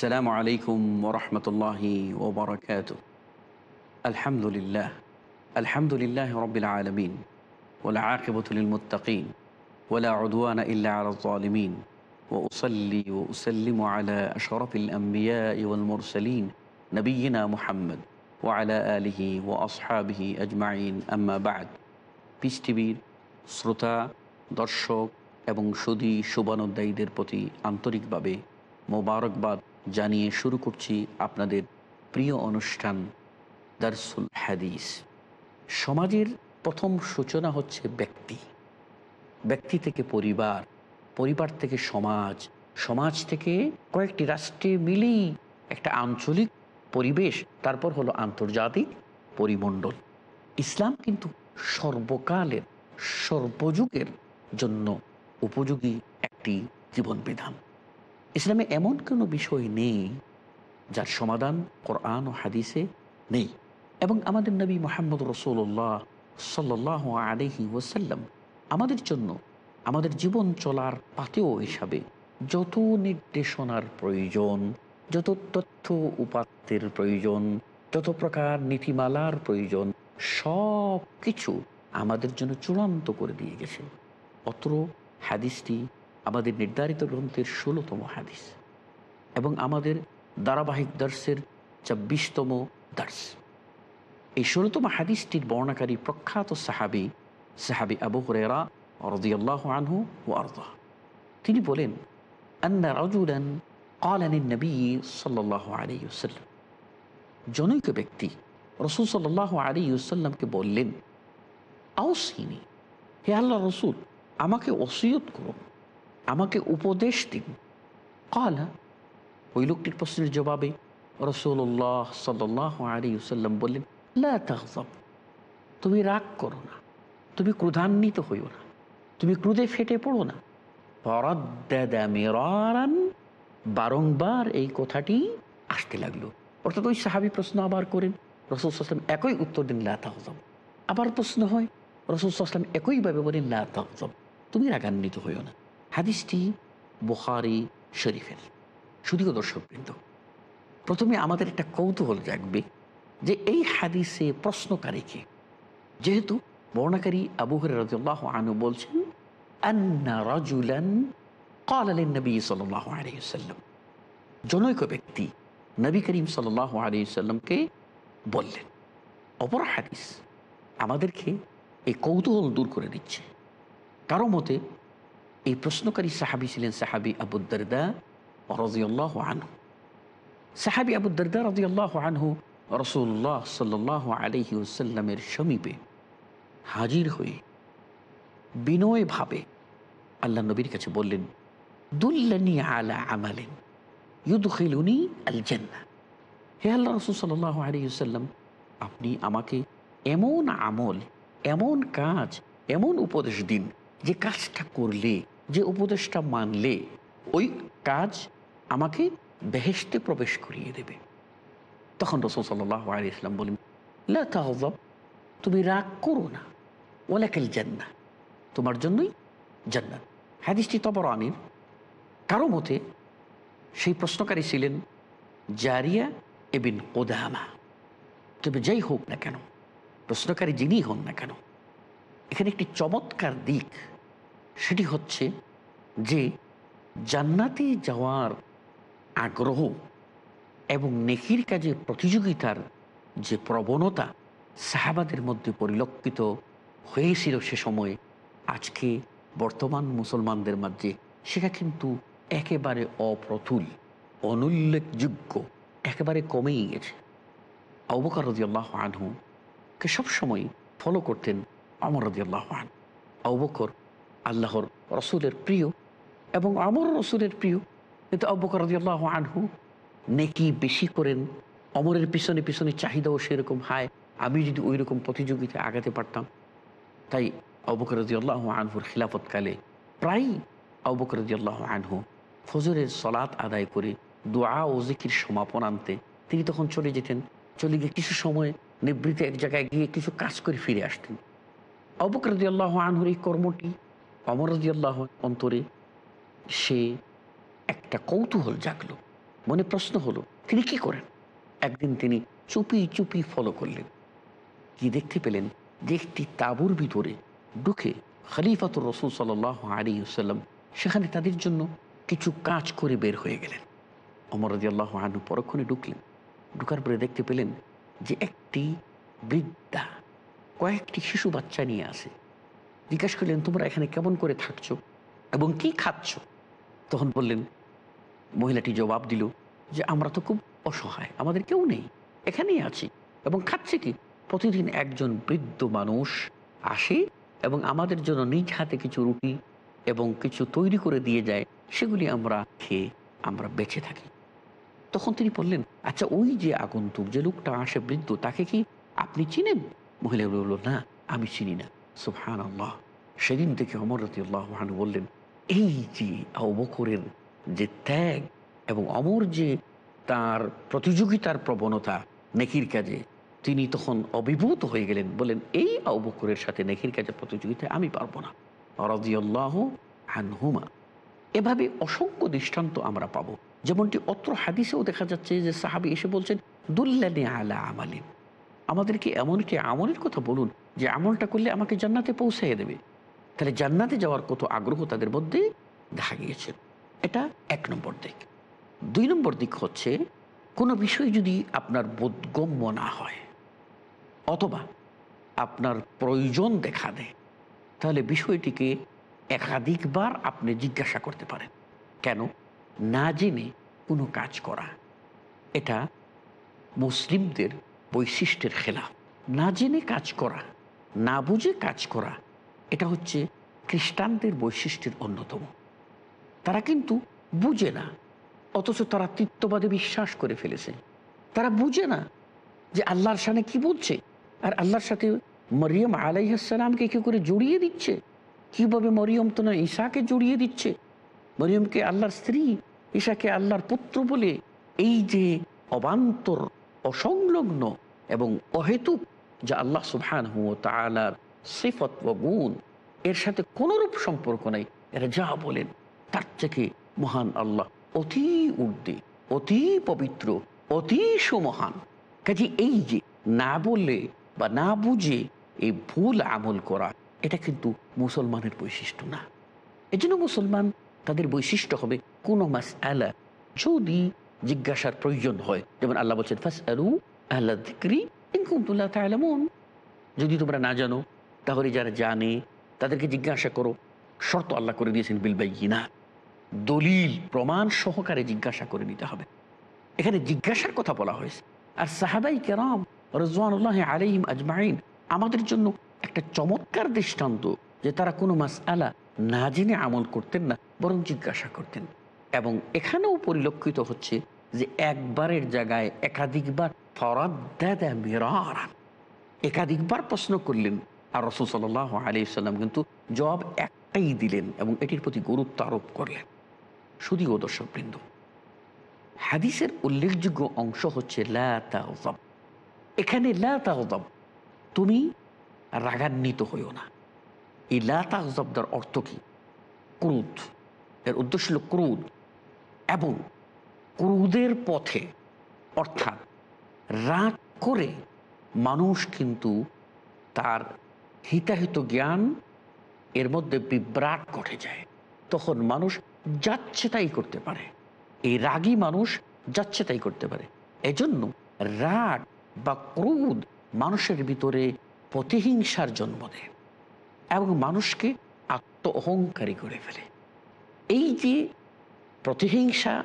السلام عليكم ورحمة الله وبركاته الحمد لله الحمد لله رب العالمين والعاقبة للمتقين ولا عدوان إلا على الظالمين وأصلي وأسلم على أشرف الأنبياء والمرسلين نبينا محمد وعلى آله وأصحابه أجمعين أما بعد piece টিভির শ্রোতা দর্শক এবং সুদী শুভানুদ্দায়ীদের প্রতি আন্তরিকভাবে মোবারকবাদ জানিয়ে শুরু করছি আপনাদের প্রিয় অনুষ্ঠান দারসুল হাদিস। সমাজের প্রথম সূচনা হচ্ছে ব্যক্তি। ব্যক্তি থেকে পরিবার পরিবার থেকে সমাজ সমাজ থেকে কয়েকটি রাষ্ট্রে মিলেই একটা আঞ্চলিক পরিবেশ, তারপর হলো আন্তর্জাতিক পরিমণ্ডল। ইসলাম কিন্তু সর্বকালের, সর্বযুগের জন্য উপযোগী একটি জীবন বিধান ইসলামে এমন কোনো বিষয় নেই যার সমাধান কোরআন ও হাদিসে নেই। এবং আমাদের নবী মোহাম্মদ রসুল্লাহ সাল্লাহ আলহি ওসাল্লাম আমাদের জন্য আমাদের জীবন চলার পাতেও হিসাবে যত নির্দেশনার প্রয়োজন, যত তথ্য উপাত্তের প্রয়োজন, যত প্রকার নীতিমালার প্রয়োজন সব কিছু আমাদের জন্য চূড়ান্ত করে দিয়ে গেছে। অত্র হাদিসটি আমাদের নির্ধারিত গ্রন্থের ষোলোতম হাদিস এবং আমাদের ধারাবাহিক দর্শের চব্বিশতম দর্শ। এই ষোলোতম হাদিসটির বর্ণাকারী প্রখ্যাত সাহাবি সাহাবি আবু হরেরা রদিয়াল্লাহ আনহু ও আর্দা তিনি বলেন, আন্না রাজুলান কলানিন নবী সাল্লাহ আলী ওসাল্লাম জনৈক ব্যক্তি রসুল সাল্লাহ আলী ওসাল্লামকে বললেন আউসিনী হে আল্লাহ রসুল, আমাকে ওসিয়ত করুন। আমাকে উপদেশ দিন। কালা, ওই লোকটির প্রশ্নের জবাবে রসুল্লাহ সাল্লাহ আলী সাল্লাম বললেন, লা তাহজাব তুমি রাগ করো না, তুমি ক্রোধান্বিত হইও না, তুমি ক্রোধে ফেটে পড়ো না। বারংবার এই কথাটি আসতে লাগল। অর্থাৎ ওই সাহাবি প্রশ্ন আবার করেন, রসুল সাল্লাম একই উত্তর দিন, লা তাহজাব আবার প্রশ্ন হয়, রসুল সাল্লাম একইভাবে বলেন, লা তাহজাব তুমি রাগান্বিত হইও না। হাদিসটি বুখারি শরীফের শুধুও দর্শকবৃন্দ প্রথমে আমাদের একটা কৌতূহল জাগবে যে এই হাদিসে প্রশ্নকারীকে যেহেতু বর্ণাকারী আবু হরাহ আনু বলছেন আন্না রাজুলান قال للنبي صلى الله عليه وسلم জনৈক ব্যক্তি নবী করিম সাল্লাহ আলী সাল্লামকে বললেন অপর হাদিস আমাদেরকে এই কৌতূহল দূর করে দিচ্ছে কারো মতে এই প্রশ্নকারী সাহাবি ছিলেন সাহাবি আবুদ্দারদা রাজিউল্লাহ আনহু। সাহাবি আবুদ্দারদা রাজিউল্লাহ আনহু রসুল্লাহ সাল্লাহ আলহি ওসাল্লামের সমীপে হাজির হয়ে বিনয়ভাবে আল্লাহ নবীর কাছে বললেন, দুল্লানি আলা আমালেন ইউদুখিলুনি আল জান্না হে আল্লাহ রসুল সাল্লাহ আলী সাল্লাম আপনি আমাকে এমন আমল, এমন কাজ, এমন উপদেশ দিন যে কাজটা করলে যে উপদেশটা মানলে ওই কাজ আমাকে বেহেস্তে প্রবেশ করিয়ে দেবে। তখন রসুল সাল্লাহ আলী ইসলাম বলেন লাহব তুমি রাগ করো না। ওলাকেল জান্না তোমার জন্যই জান্নাত। হাদিসটি তবর আনির কারও মতে সেই প্রশ্নকারী ছিলেন জারিয়া এবিন ওদামা তবে যাই হোক না কেন, প্রশ্নকারী যিনি হন না কেন, এখানে একটি চমৎকার দিক সেটি হচ্ছে যে জান্নাতে যাওয়ার আগ্রহ এবং নেকির কাজে প্রতিযোগিতার যে প্রবণতা সাহাবাদের মধ্যে পরিলক্ষিত হয়েছিল সে সময়ে, আজকে বর্তমান মুসলমানদের মাঝে সেটা কিন্তু একেবারে অপ্রতুল, অনুল্লেখযোগ্য, একেবারে কমেই গেছে। আবুকার রদিয়াল্লাহ আনহুকে সবসময় ফলো করতেন আমর রদিয়াল্লাহ আন আবুকর আল্লাহর রসুলের প্রিয় এবং আমর রসুলের প্রিয়। কিন্তু আব্বকর আল্লাহ আনহু নেকি বেশি করেন, অমরের পিছনে পিছনে চাহিদাও সেরকম হায়, আমি যদি ওই রকম প্রতিযোগিতায় আগাতে পারতাম। তাই আবুকর আল্লাহ আনহুর খিলাফতকালে প্রায়ই আল্লাহ আনহু ফজরের সলাৎ আদায় করে দোয়া ও জিকির সমাপন আনতে তিনি তখন চলে যেতেন। চলে গিয়ে কিছু সময় নিবৃত্ত এক জায়গায় গিয়ে কিছু কাজ করে ফিরে আসতেন। আবুকর আল্লাহ আনহুর এই কর্মটি অমর আল্লাহ অন্তরে সে একটা কৌতূহল জাগলো। মনে প্রশ্ন হলো, তিনি কি করেন? একদিন তিনি চুপি চুপি ফলো করলেন। কি দেখতে পেলেন যে একটি তাঁবুর ভিতরে ঢুকে খলিফাতুর রসুল সাল আলী সাল্লাম সেখানে তাদের জন্য কিছু কাজ করে বের হয়ে গেলেন। অমর রাজি আল্লাহ আনু পরক্ষণে ঢুকলেন। ঢুকার পরে দেখতে পেলেন যে একটি বৃদ্ধা কয়েকটি শিশু বাচ্চা নিয়ে আসে জিজ্ঞাসা করলেন, তোমরা এখানে কেমন করে থাকছো এবং কি খাচ্ছ? তখন বললেন, মহিলাটি জবাব দিল যে, আমরা তো খুব অসহায়, আমাদের কেউ নেই, এখানেই আছি এবং খাচ্ছে কি? প্রতিদিন একজন বৃদ্ধ মানুষ আসে এবং আমাদের জন্য নিজ হাতে কিছু রুটি এবং কিছু তৈরি করে দিয়ে যায়, সেগুলি আমরা খেয়ে আমরা বেঁচে থাকি। তখন তিনি বললেন আচ্ছা ওই যে আগন্তুক যে লোকটা আসে বৃদ্ধ, তাকে কি আপনি চিনেন? মহিলা বলল, না, আমি চিনি না। সুফহান আল্লাহ সেদিন থেকে অমর রতি বললেন, এই যে অবকরের যে ত্যাগ এবং অমর যে তার প্রতিযোগিতার প্রবণতা নেকির কাজে, তিনি তখন অভিভূত হয়ে গেলেন। বলেন এই অবকরের সাথে নেকির কাজের প্রতিযোগিতায় আমি পারব না। রাজিয়াল্লাহ আনহুমা। এভাবে অসংখ্য দৃষ্টান্ত আমরা পাবো। যেমনটি অত্র হাদিসেও দেখা যাচ্ছে যে সাহাবি এসে বলছেন দুল্লানি আলা আমালিন। আমাদেরকে এমন একটি আমলের কথা বলুন যে আমলটা করলে আমাকে জান্নাতে পৌঁছাইয়ে দেবে। তাহলে জান্নাতে যাওয়ার কত আগ্রহ তাদের মধ্যে দেখা গিয়েছে। এটা এক নম্বর দিক। দুই নম্বর দিক হচ্ছে, কোনো বিষয় যদি আপনার বোধগম্য না হয়, অথবা আপনার প্রয়োজন দেখা দেয়, তাহলে বিষয়টিকে একাধিকবার আপনি জিজ্ঞাসা করতে পারেন। কেন? না জেনে কোনো কাজ করা। এটা মুসলিমদের বৈশিষ্ট্যের খেলা না জেনে কাজ করা। না বুঝে কাজ করা, এটা হচ্ছে খ্রিস্টানদের বৈশিষ্ট্যের অন্যতম। তারা কিন্তু বুঝে না, অথচ তারা তৃত্ববাদে বিশ্বাস করে ফেলেছে। তারা বুঝে না যে আল্লাহর সামনে কি বলছে, আর আল্লাহর সাথে মরিয়ম আলাইহাসালামকে কি করে জড়িয়ে দিচ্ছে? কীভাবে মরিয়ম তো না ঈশাকে জড়িয়ে দিচ্ছে? মরিয়মকে আল্লাহর স্ত্রী, ঈশাকে আল্লাহর পুত্র বলে এই যে অবান্তর, অসংলগ্ন এবং অহেতুক যা আল্লাহ সুবহান সিফত ও গুণ, এর সাথে কোনোরূপ সম্পর্ক নাই। এরা যা বলেন, তার থেকে মহান আল্লাহ। অতি ঊর্ধ্বে অতি পবিত্র, অতি সুমহান। কাজে এই যে না বলে বা না বুঝে এই ভুল আমল করা, এটা কিন্তু মুসলমানের বৈশিষ্ট্য না। এই জন্য মুসলমান তাদের বৈশিষ্ট্য হবে কোনো মাস আলা যদি জিজ্ঞাসার প্রয়োজন হয়। যেমন আল্লাহ বলছেন ফাস আলু আল্লাহ দিক্রি ইনকুমতুল্লাহ যদি তোমরা না জানো, তাহলে যারা জানে, তাদেরকে জিজ্ঞাসা করো, শর্ত আল্লাহ করে দিয়েছেন বিলবাই না দলিল, প্রমাণ সহকারে জিজ্ঞাসা করে নিতে হবে। এখানে জিজ্ঞাসার কথা বলা হয়েছে। আর সাহাবাই কেরাম রজওয়ানুল্লাহ আলহিম আজমাইন আমাদের জন্য একটা চমৎকার দৃষ্টান্ত যে তারা কোনো মাস আলা না জেনে আমল করতেন না, বরং জিজ্ঞাসা করতেন। এবং এখানেও পরিলক্ষিত হচ্ছে যে একবারের জায়গায় একাধিকবার একাধিকবার প্রশ্ন করলেন। আর রসুল সাল্লাহ আলি সাল্লাম কিন্তু জবাব একটাই দিলেন এবং এটির প্রতি গুরুত্ব আরোপ করলেন। শুধু ও দর্শকবৃন্দ, হাদিসের উল্লেখযোগ্য অংশ হচ্ছে লা এখানে লা তুমি রাগান্বিত হইও না। এই লা তাগজাবদার অর্থ কি? ক্রুদ, এর উদ্দেশ্য হল ক্রোধ এবং ক্রুদের পথে, অর্থাৎ রাগ করে মানুষ কিন্তু তার হিতাহিত জ্ঞান এর মধ্যে বিভ্রাট ঘটে যায়। তখন মানুষ যাচ্ছে তাই করতে পারে। এই রাগী মানুষ যাচ্ছে তাই করতে পারে। এজন্য রাগ বা ক্রোধ মানুষের ভিতরে প্রতিহিংসার জন্ম দেয় এবং মানুষকে আত্ম অহংকারী করে ফেলে। এই যে প্রতিহিংসা,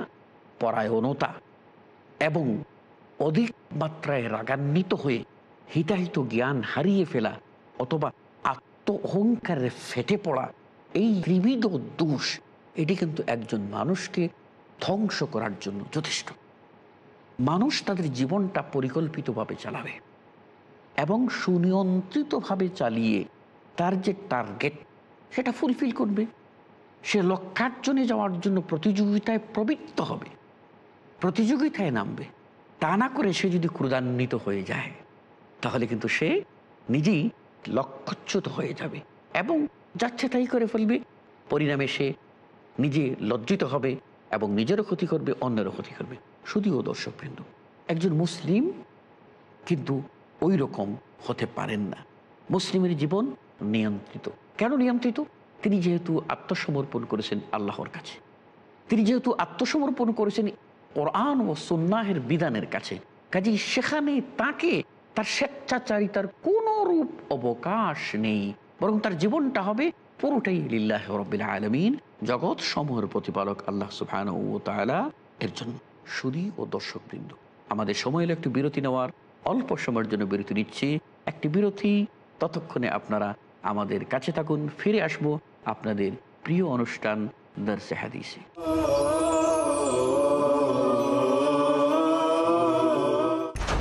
পরায়ণতা এবং অধিক মাত্রায় রাগান্বিত হয়ে হিতাহিত জ্ঞান হারিয়ে ফেলা অথবা আত্ম অহংকারে ফেটে পড়া এই ত্রিবিধ দোষ, এটি কিন্তু একজন মানুষকে ধ্বংস করার জন্য যথেষ্ট। মানুষ তাদের জীবনটা পরিকল্পিতভাবে চালাবে এবং সুনিয়ন্ত্রিতভাবে চালিয়ে তার যে টার্গেট, সেটা ফুলফিল করবে। সে লক্ষ্যার্জনে যাওয়ার জন্য প্রতিযোগিতায় প্রবৃত্ত হবে, প্রতিযোগিতায় নামবে। তা না করে সে যদি ক্রুদান্বিত হয়ে যায়, তাহলে কিন্তু সে নিজেই লক্ষ্যচ্যুত হয়ে যাবে এবং যাচ্ছে তাই করে ফেলবে। পরিণামে সে নিজে লজ্জিত হবে এবং নিজেরও ক্ষতি করবে, অন্যেরও ক্ষতি করবে। শুধুও দর্শকবৃন্দ, একজন মুসলিম কিন্তু ওই রকম হতে পারেন না। মুসলিমের জীবন নিয়ন্ত্রিত। কেন নিয়ন্ত্রিত? তিনি যেহেতু আত্মসমর্পণ করেছেন আল্লাহর কাছে। তিনি যেহেতু আত্মসমর্পণ করেছেন কোরআন ও সন্ন্যাহের বিধানের কাছে। কাজেই সেখানে তাকে, তার স্বেচ্ছাচারিতার কোনো রূপ অবকাশ নেই। বরং তার জীবনটা হবে পুরোটাই লিল্লাহ রবিল আলমিন জগৎ সমূহের প্রতিপালক আল্লাহ সুফান ও তালা এর জন্য। সুদী ও দর্শকবৃন্দ, আমাদের সময় হলো একটু বিরতি নেওয়ার, অল্প সময়ের জন্য বিরতি নিচ্ছি। একটি বিরতি, ততক্ষণে আপনারা আমাদের কাছে থাকুন, ফিরে আসব আপনাদের প্রিয় অনুষ্ঠান দর্শে হাদিসে।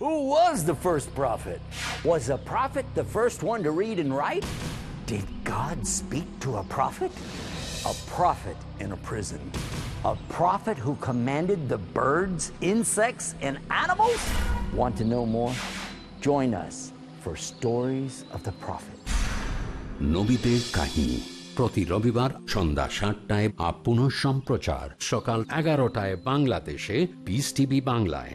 Who was the first prophet? Was a prophet the first one to read and write? Did God speak to a prophet? A prophet in a prison. A prophet who commanded the birds, insects, and animals? Want to know more? Join us for Stories of the Prophet. নবীদের কাহিনী প্রতি রবিবার সন্ধ্যা সাতটায় বা পুনঃ সম্প্রচার সকাল এগারোটায় বাংলাদেশে পিস টিভি বাংলায়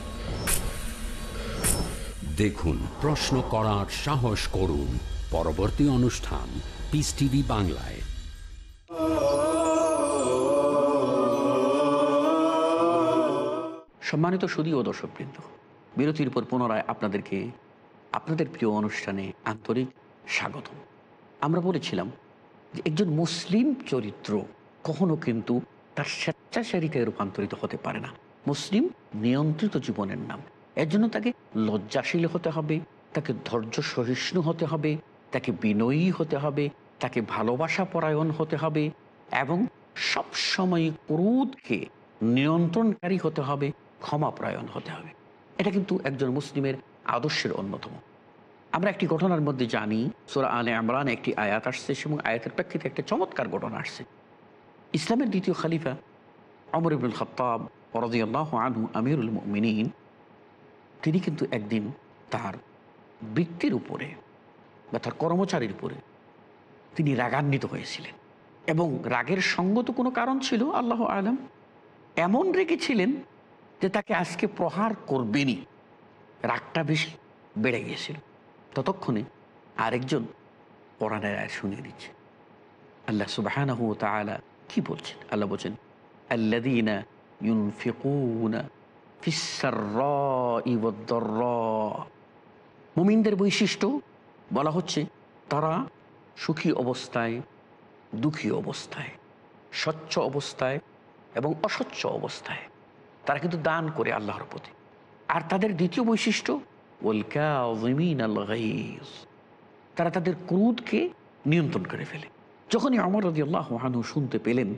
দেখুন, প্রশ্ন করার সাহস করুন। পরবর্তী অনুষ্ঠান পিস টিভি বাংলায়। সম্মানিত সুদী ও দর্শকবৃন্দ, বিরতির পর পুনরায় আপনাদেরকে আপনাদের প্রিয় অনুষ্ঠানে আন্তরিক স্বাগত আমরা বলেছিলাম যে একজন মুসলিম চরিত্র কখনো কিন্তু তার স্বেচ্ছাচারিতায় রূপান্তরিত হতে পারে না। মুসলিম নিয়ন্ত্রিত জীবনের নাম। এর জন্য তাকে লজ্জাশীল হতে হবে, তাকে ধৈর্য সহিষ্ণু হতে হবে, তাকে বিনয়ী হতে হবে, তাকে ভালোবাসা পরায়ণ হতে হবে এবং সবসময় ক্রোধকে নিয়ন্ত্রণকারী হতে হবে ক্ষমাপ্রায়ণ হতে হবে। এটা কিন্তু একজন মুসলিমের আদর্শের অন্যতম। আমরা একটি ঘটনার মধ্যে জানি, সোরা আলে আমরান একটি আয়াত আসছে এবং আয়াতের প্রেক্ষিতে একটা চমৎকার ঘটনা আসছে। ইসলামের দ্বিতীয় খালিফা অমর ইবুল খত্তাব আমিরুল মিনীন তিনি কিন্তু একদিন তার বৃত্তির উপরে বা তার কর্মচারীর উপরে তিনি রাগান্বিত হয়েছিলেন। এবং রাগের সঙ্গত কোনো কারণ ছিল, আল্লাহ আলম, এমন রেগেছিলেন যে তাকে আজকে প্রহার করবেনই। রাগটা বেশি বেড়ে গিয়েছিল। ততক্ষণে আরেকজন কোরআনের আয় শুনিয়ে দিচ্ছে। আল্লাহ তাআলা কি বলছেন? আল্লাহ বলছেন আল্লাদিনা মুমিনদের বৈশিষ্ট্য বলা হচ্ছে তারা সুখী অবস্থায়, দুঃখী অবস্থায়, স্বচ্ছ অবস্থায় এবং অস্বচ্ছ অবস্থায়। তারা কিন্তু দান করে আল্লাহর প্রতি। আর তাদের দ্বিতীয় বৈশিষ্ট্য তারা তাদের ক্রোধকে নিয়ন্ত্রণ করে ফেলে। যখনই অমর রদি আল্লাহ শুনতে পেলেন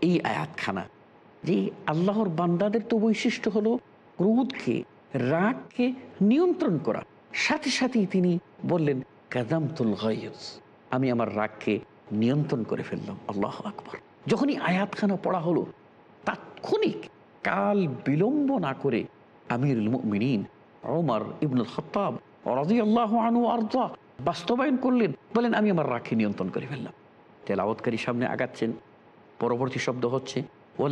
এই আয়াতখানা যে আল্লাহর বান্দাদের তো বৈশিষ্ট্য হলো ক্রোধকে, রাগকে নিয়ন্ত্রণ করা। সাথে সাথেই তিনি বললেন কাদামতুল গাইজ আমি আমার রাগকে নিয়ন্ত্রণ করে ফেললাম। আল্লাহ আকবর। যখনই আয়াতখানা পড়া হলো, তাৎক্ষণিক কাল বিলম্ব না করে আমিরুল মুমিনিন ওমর ইবনুল খত্তাব রাজি আল্লাহ আনু আর্দা বাস্তবায়ন করলেন, বলেন, আমি আমার রাগকে নিয়ন্ত্রণ করে ফেললাম। তেলাওয়াতকারী সামনে আগাচ্ছেন, পরবর্তী শব্দ হচ্ছে ও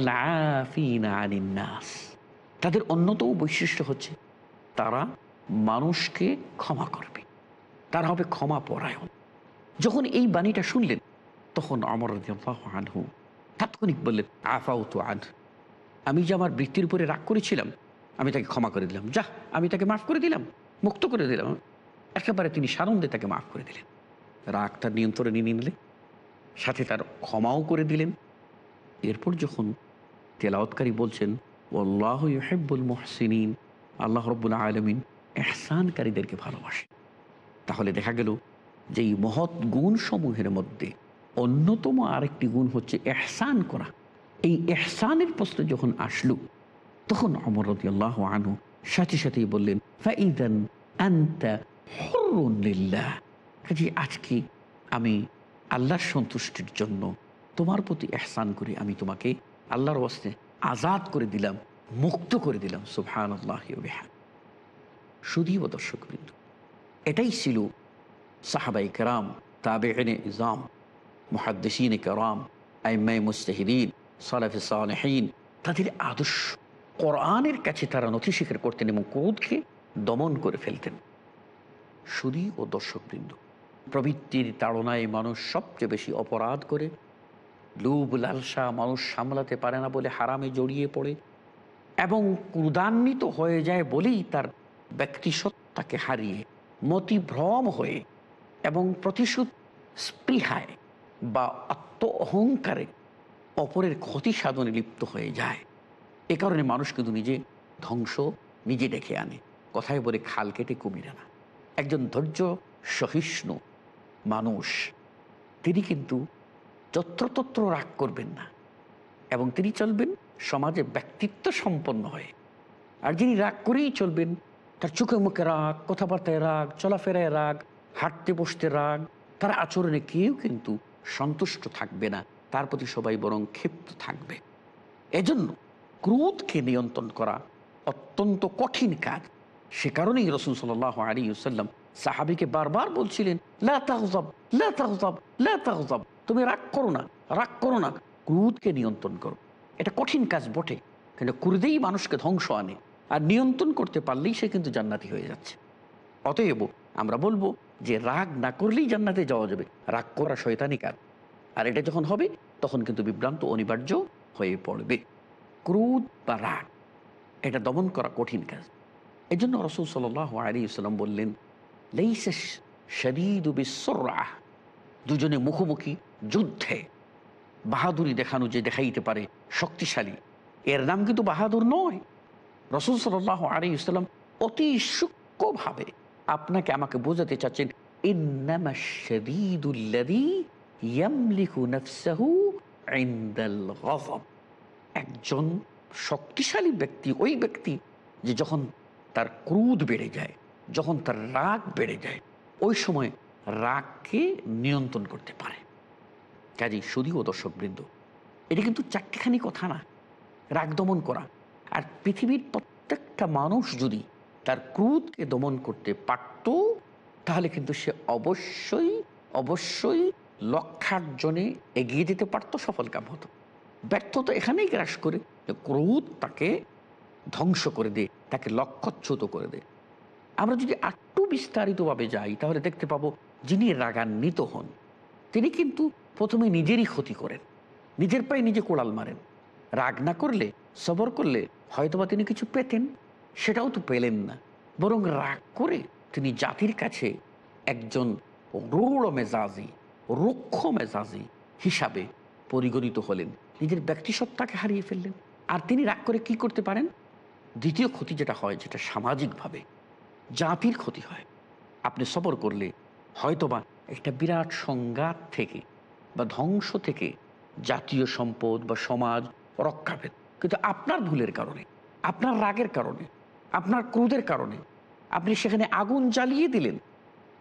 তাদের অন্যতম বৈশিষ্ট্য হচ্ছে, তারা মানুষকে ক্ষমা করবে। তারা হবে ক্ষমা পরায়ণ। যখন এই বাণীটা শুনলেন, তখন আমর আনহু তাৎক্ষণিক বললেন আফাউ তো আন আমি যে আমার বৃত্তির উপরে রাগ করেছিলাম, আমি তাকে ক্ষমা করে দিলাম। যা আমি তাকে মাফ করে দিলাম, মুক্ত করে দিলাম। একেবারে তিনি সানন্দে তাকে মাফ করে দিলেন। রাগ তার নিয়ন্ত্রণে নিয়ে নিলেন। সাথে তার ক্ষমাও করে দিলেন। এরপর যখন তেলাওতকারী বলছেন, আল্লাহ ইহেব্বুল মহসিনিন, আল্লাহ রব্বুল আলমিন এহসানকারীদেরকে ভালোবাসে তাহলে দেখা গেল যে এই মহৎ গুণসমূহের মধ্যে অন্যতম আরেকটি গুণ হচ্ছে এহসান করা। এই এহসানের প্রশ্ন যখন আসলো, তখন অমর রদি আল্লাহ আনু সাথে সাথেই বললেন কাজে আজকে আমি আল্লাহর সন্তুষ্টির জন্য তোমার প্রতি এহসান করে আমি তোমাকে আল্লাহর ওয়াস্তে আজাদ করে দিলাম, মুক্ত করে দিলাম সুবহান আল্লাহ শুধুও দর্শক বিন্দু এটাই ছিল সাহাবাই কেরাম তাবে ইজাম মহাদ্দেশিন কেরাম আইমাই মুস্তাহিদিন সালাফি তাদের আদর্শ কোরআনের কাছে তারা নথি স্বীকার করতেন এবং ক্রোধকে দমন করে ফেলতেন। শুধু ও দর্শকবৃন্দ, প্রবৃত্তির তাড়নায় মানুষ সবচেয়ে বেশি অপরাধ করে লুব, লালসা, মানুষ সামলাতে পারে না বলে হারামে জড়িয়ে পড়ে এবং ক্রুদান্বিত হয়ে যায় বলেই তার ব্যক্তিসত্তাকে হারিয়ে মতিভ্রম হয়ে এবং প্রতিশোধ স্পৃহায় বা আত্ম অহংকারে অপরের ক্ষতি সাধনে লিপ্ত হয়ে যায়। এ কারণে মানুষ কিন্তু নিজে ধ্বংস নিজে ডেকে আনে। কথায় বলে খাল কেটে কুমির আনা। একজন ধৈর্য সহিষ্ণু মানুষ, তিনি কিন্তু যত্রতত্র রাগ করবেন না। এবং তিনি চলবেন সমাজে ব্যক্তিত্ব সম্পন্ন হয়ে। আর যিনি রাগ করেই চলবেন তার চোখে মুখে রাগ কথাবার্তায় রাগ চলাফেরায় রাগ হাঁটতে বসতে রাগ তার আচরণে কেউ কিন্তু সন্তুষ্ট থাকবে না। তার প্রতি সবাই বরং ক্ষিপ্ত থাকবে। এজন্য ক্রোধকে নিয়ন্ত্রণ করা অত্যন্ত কঠিন কাজ। সে কারণেই রসুল সাল আলী সাল্লাম সাহাবিকে বারবার বলছিলেন লা তাগজাব, লা তাগজাব, লা তাগজাব। তুমি রাগ করো না, রাগ করো না। ক্রুদকে নিয়ন্ত্রণ করো। এটা কঠিন কাজ বটে, কিন্তু ক্রুদেই মানুষকে ধ্বংস আনে। আর নিয়ন্ত্রণ করতে পারলেই সে কিন্তু জান্নাতি হয়ে যাচ্ছে। অতএব আমরা বলব যে রাগ না করলেই জান্নাতে যাওয়া যাবে। রাগ করা শয়তানি কাজ। আর এটা যখন হবে, তখন কিন্তু বিভ্রান্ত অনিবার্য হয়ে পড়বে। ক্রুদ বা রাগ, এটা দমন করা কঠিন কাজ। এই জন্য রসুল সাল আলী ইসলাম বললেন লেইসে শরীদ দুজনে মুখোমুখি যুদ্ধে বাহাদুরি দেখানো যে দেখাইতে পারে, শক্তিশালী, এর নাম কিন্তু বাহাদুর নয়। রসুল সাল্লাহ আলী ইসলাম অতি সূক্ষ্মভাবে আপনাকে আমাকে বোঝাতে চাচ্ছেন একজন শক্তিশালী ব্যক্তি, ওই ব্যক্তি যে যখন তার ক্রোধ বেড়ে যায়, যখন তার রাগ বেড়ে যায়, ওই সময় রাগকে নিয়ন্ত্রণ করতে পারে। কাজেই শুধু ও দর্শকবৃন্দ। এটা কিন্তু চারটিখানি কথা না রাগ দমন করা। আর পৃথিবীর প্রত্যেকটা মানুষ যদি তার ক্রোধকে দমন করতে পারত, তাহলে কিন্তু সে অবশ্যই অবশ্যই লক্ষার্জনে এগিয়ে যেতে পারতো, সফল কাম হতো। ব্যর্থতা এখানেই গ্রাস করে যে ক্রোধ তাকে ধ্বংস করে দে, তাকে লক্ষ্যচ্যুত করে দে। আমরা যদি একটু বিস্তারিতভাবে যাই, তাহলে দেখতে পাবো যিনি রাগান্বিত হন, তিনি কিন্তু প্রথমে নিজেরই ক্ষতি করেন। নিজের পায়ে নিজে কোড়াল মারেন। রাগ না করলে, সবর করলে হয়তোবা তিনি কিছু পেতেন, সেটাও তো পেলেন না। বরং রাগ করে তিনি জাতির কাছে একজন রৌড় মেজাজি, রুক্ষ মেজাজি হিসাবে পরিগণিত হলেন। নিজের ব্যক্তিসত্তাকে হারিয়ে ফেললেন। আর তিনি রাগ করে কি করতে পারেন? দ্বিতীয় ক্ষতি যেটা হয় যেটা সামাজিকভাবে জাতির ক্ষতি হয়। আপনি সবর করলে হয়তোবা একটা বিরাট সংঘাত থেকে বা ধ্বংস থেকে জাতীয় সম্পদ বা সমাজ রক্ষা পেত। কিন্তু আপনার ভুলের কারণে, আপনার রাগের কারণে, আপনার ক্রোধের কারণে আপনি সেখানে আগুন জ্বালিয়ে দিলেন,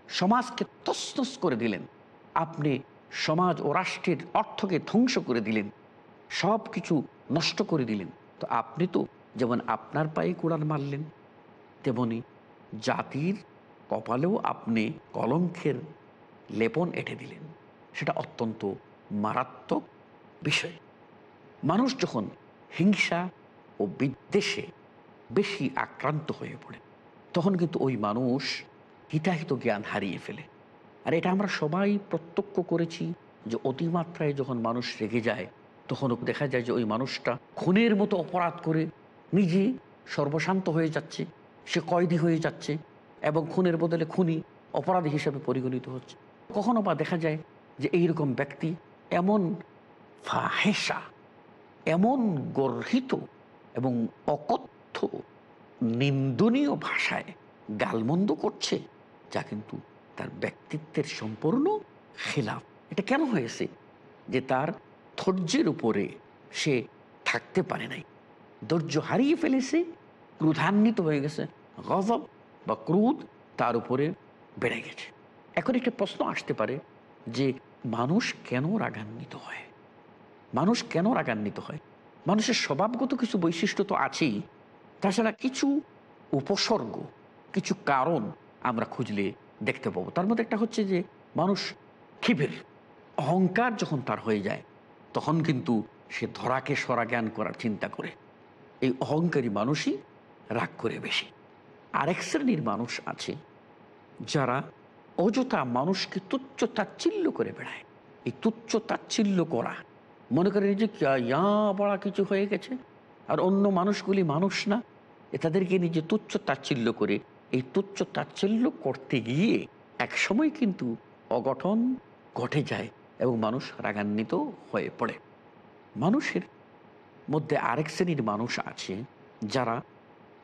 সমাজকে তসনস করে দিলেন, আপনি সমাজ ও রাষ্ট্রের অর্থকে ধ্বংস করে দিলেন সব কিছু নষ্ট করে দিলেন। তো আপনি তো যেমন আপনার পায়ে কোরআন মারলেন, তেমনি জাতির কপালেও আপনি কলঙ্কের লেপন এঁটে দিলেন। সেটা অত্যন্ত মারাত্মক বিষয়। মানুষ যখন হিংসা ও বিদ্বেষে বেশি আক্রান্ত হয়ে পড়ে, তখন কিন্তু ওই মানুষ হিতাহিত জ্ঞান হারিয়ে ফেলে। আর এটা আমরা সবাই প্রত্যক্ষ করেছি যে অতিমাত্রায় যখন মানুষ রেগে যায় তখন দেখা যায় যে ওই মানুষটা খুনের মতো অপরাধ করে নিজে সর্বশান্ত হয়ে যাচ্ছে, সে কয়েদি হয়ে যাচ্ছে এবং খুনের বদলে খুনি অপরাধী হিসেবে পরিগণিত হচ্ছে। কখনো বা দেখা যায় যে এইরকম ব্যক্তি এমন ফাহেসা, এমন গর্হিত এবং অকথ্য, নিন্দনীয় ভাষায় গালমন্দ করছে, যা কিন্তু তার ব্যক্তিত্বের সম্পূর্ণ খেলাফ। এটা কেন হয়েছে? যে তার ধৈর্যের উপরে সে থাকতে পারে নাই। ধৈর্য হারিয়ে ফেলেছে, ক্রোধান্বিত হয়ে গেছে, গজব বা ক্রোধ তার উপরে বেড়ে গেছে। এখন একটা প্রশ্ন আসতে পারে যে মানুষ কেন রাগান্বিত হয়? মানুষ কেন রাগান্বিত হয়? মানুষের স্বভাবগত কিছু বৈশিষ্ট্য তো আছেই। তাছাড়া কিছু উপসর্গ, কিছু কারণ আমরা খুঁজলে দেখতে পাবো। তার মধ্যে একটা হচ্ছে যে, মানুষ ক্ষিপের অহংকার যখন তার হয়ে যায়, তখন কিন্তু সে ধরাকে সরা জ্ঞান করার চিন্তা করে। এই অহংকারী মানুষই রাগ করে বেশি। আরেক শ্রেণির মানুষ আছে যারা অযথা মানুষকে তুচ্ছ তাচ্ছিল্য করে বেড়ায়। এই তুচ্ছ তাচ্ছিল্য করা, মনে করে যে ইয়া বড়া কিছু হয়ে গেছে, আর অন্য মানুষগুলি মানুষ না, এ তাদেরকে নিজে তুচ্ছ তাচ্ছিল্য করে, এই তুচ্ছ তাচ্ছিল্য করতে গিয়ে এক সময় কিন্তু অগঠন ঘটে যায় এবং মানুষ রাগান্বিত হয়ে পড়ে। মানুষের মধ্যে আরেক শ্রেণির মানুষ আছে যারা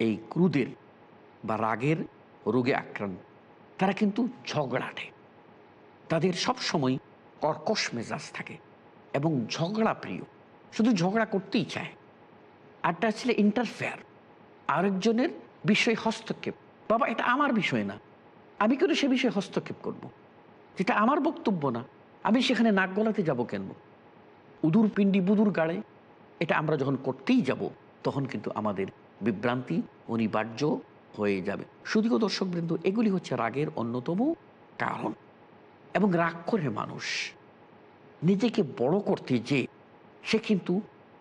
এই ক্রুদের বা রাগের রোগে আক্রান্ত। তারা কিন্তু ঝগড়াটে তাদের সব সময় কর্কশ মেজাজ থাকে এবং ঝগড়া প্রিয়। শুধু ঝগড়া করতেই চায়। আরটা ছিল ইন্টারফেয়ার আরেকজনের বিষয় হস্তক্ষেপ। বাবা, এটা আমার বিষয় না। আমি কেন সে বিষয়ে হস্তক্ষেপ করব। যেটা আমার বক্তব্য না। আমি সেখানে নাক গলাতে যাব কেন? উদুর পিণ্ডি বুদুর গাড়ে। এটা আমরা যখন করতেই যাব, তখন কিন্তু আমাদের বিভ্রান্তি, অনিবার্য হয়ে যাবে। শুধুও দর্শকবৃন্দ, এগুলি হচ্ছে রাগের অন্যতম কারণ এবং রাগ করে মানুষ নিজেকে বড় করতে যে সে কিন্তু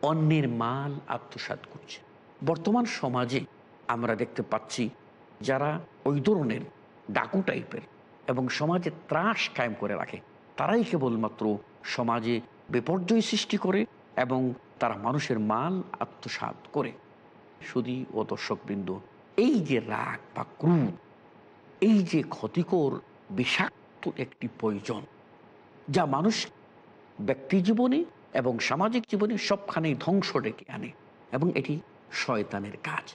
অন্যের মাল আত্মসাৎ করছে। বর্তমান সমাজে আমরা দেখতে পাচ্ছি যারা ওই ধরনের ডাকু টাইপের এবং সমাজে ত্রাস কায়েম করে রাখে, তারাই কেবলমাত্র সমাজে বিপর্যয় সৃষ্টি করে এবং তারা মানুষের মাল আত্মসাৎ করে। শুধু ও দর্শকবৃন্দ এই যে রাগ বা ক্রুদ এই যে ক্ষতিকর বিষাক্ত একটি প্রয়োজন, যা মানুষ ব্যক্তি জীবনে এবং সামাজিক জীবনে সবখানেই ধ্বংস ডেকে আনে এবং এটি শয়তানের কাজ।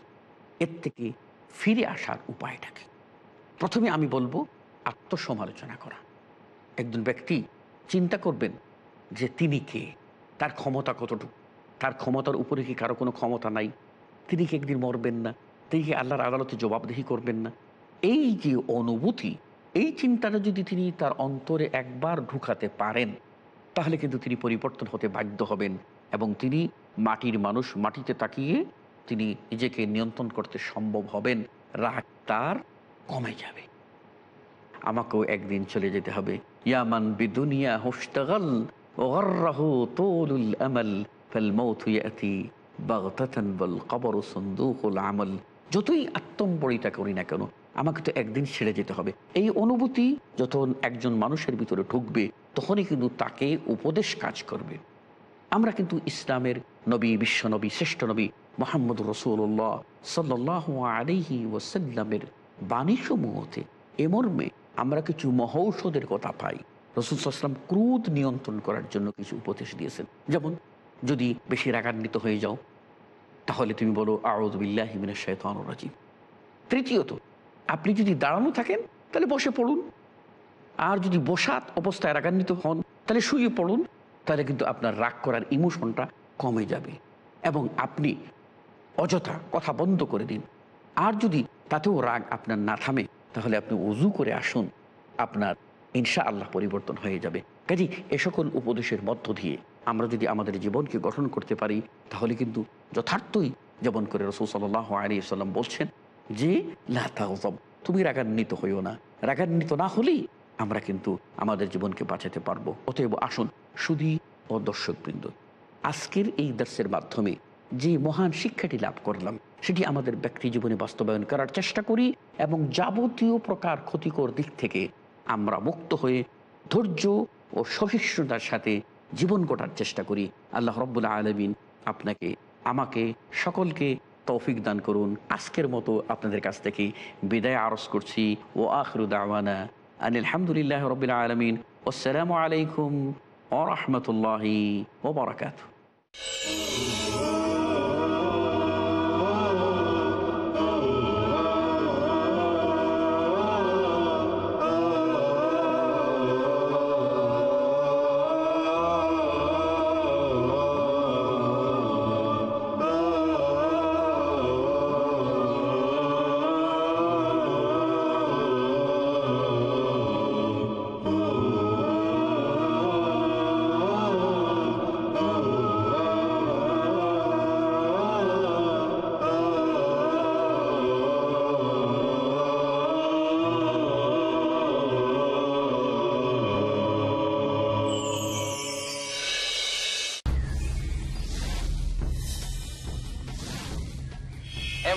এর থেকে ফিরে আসার উপায়টাকে। প্রথমে আমি বলব আত্মসমালোচনা করা। একজন ব্যক্তি চিন্তা করবেন যে তিনি কে, তার ক্ষমতা কতটুকু, তার ক্ষমতার উপরে কি কারও কোনো ক্ষমতা নাই, তিনি কি একদিন মরবেন না? তিনি আল্লাহর আদালতে জবাবদিহি করবেন না। এই যে অনুভূতি, এই চিন্তাটা যদি তিনি তার অন্তরে একবার ঢুকাতে পারেন, তাহলে কিন্তু তিনি পরিবর্তন হতে বাধ্য হবেন এবং তিনি মাটির মানুষ, মাটিতে তাকিয়ে তিনি নিজেকে নিয়ন্ত্রণ করতে সম্ভব হবেন। রাগ তার কমে যাবে। আমাকেও একদিন চলে যেতে হবে। ইয়ামান বিদুনিয়া হোস্তাগল ওগর্রাহু আমল, ফেল মৌথ ইয়াতি বাগতাতান বল কবর যতই আত্মম্বরিতা করি না কেন, আমাকে তো একদিন ছেড়ে যেতে হবে। এই অনুভূতি যখন একজন মানুষের ভিতরে ঢুকবে, তখনই কিন্তু তাকে উপদেশ কাজ করবে। আমরা কিন্তু ইসলামের নবী বিশ্বনবী শ্রেষ্ঠ নবী মোহাম্মদ রসুল্লাহ সাল্লাহ আলিহি ওসাল্লামের বাণীসমূহতে, এ মর্মে আমরা কিছু মহৌষধের কথা পাই। রসুল সাল্লাম ক্রোধ নিয়ন্ত্রণ করার জন্য কিছু উপদেশ দিয়েছেন। যেমন, যদি বেশি রাগান্বিত হয়ে যাও তাহলে তুমি বলো আউদ্বিল্লাহ তৃতীয়ত, আপনি যদি দাঁড়ানো থাকেন, তাহলে বসে পড়ুন। আর যদি বসাত অবস্থায় রাগান্বিত হন, তাহলে শুয়ে পড়ুন। তাহলে কিন্তু আপনার রাগ করার ইমোশনটা কমে যাবে। এবং আপনি অযথা কথা বন্ধ করে দিন। আর যদি তাতেও রাগ আপনার না থামে, তাহলে আপনি অজু করে আসুন। আপনার ইনশা আল্লাহ পরিবর্তন হয়ে যাবে। কাজে এ সকল উপদেশের মধ্য দিয়ে আমরা যদি আমাদের জীবনকে গঠন করতে পারি, তাহলে কিন্তু যথার্থই যেমন করে রসুল সাল্লাহ আলী সাল্লাম বলছেন যে লাতাগজব তুমি রাগান্বিত হইও না। রাগান্বিত না হলেই আমরা কিন্তু আমাদের জীবনকে বাঁচাতে পারব। অতএব আসুন সুধী ও দর্শকবৃন্দ, আজকের এই দর্শের মাধ্যমে যে মহান শিক্ষাটি লাভ করলাম, সেটি আমাদের ব্যক্তি জীবনে বাস্তবায়ন করার চেষ্টা করি এবং যাবতীয় প্রকার ক্ষতিকর দিক থেকে আমরা মুক্ত হয়ে ধৈর্য ও সহিষ্ণুতার সাথে জীবন গোটার চেষ্টা করি। আল্লাহ রব্বুল্লা আলমিন আপনাকে, আমাকে, সকলকে তৌফিক দান করুন। আজকের মতো আপনাদের কাছ থেকে বিদায় আরজ করছি। ও আখরু দাওয়ানা আনিল আলহামদুলিল্লাহ রবিল আলমিন। আসসালামু আলাইকুম ও রহমতুল্লাহি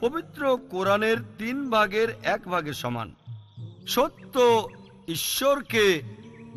পবিত্র কোরআনের তিন ভাগের এক ভাগের সমান। সত্য ঈশ্বরকে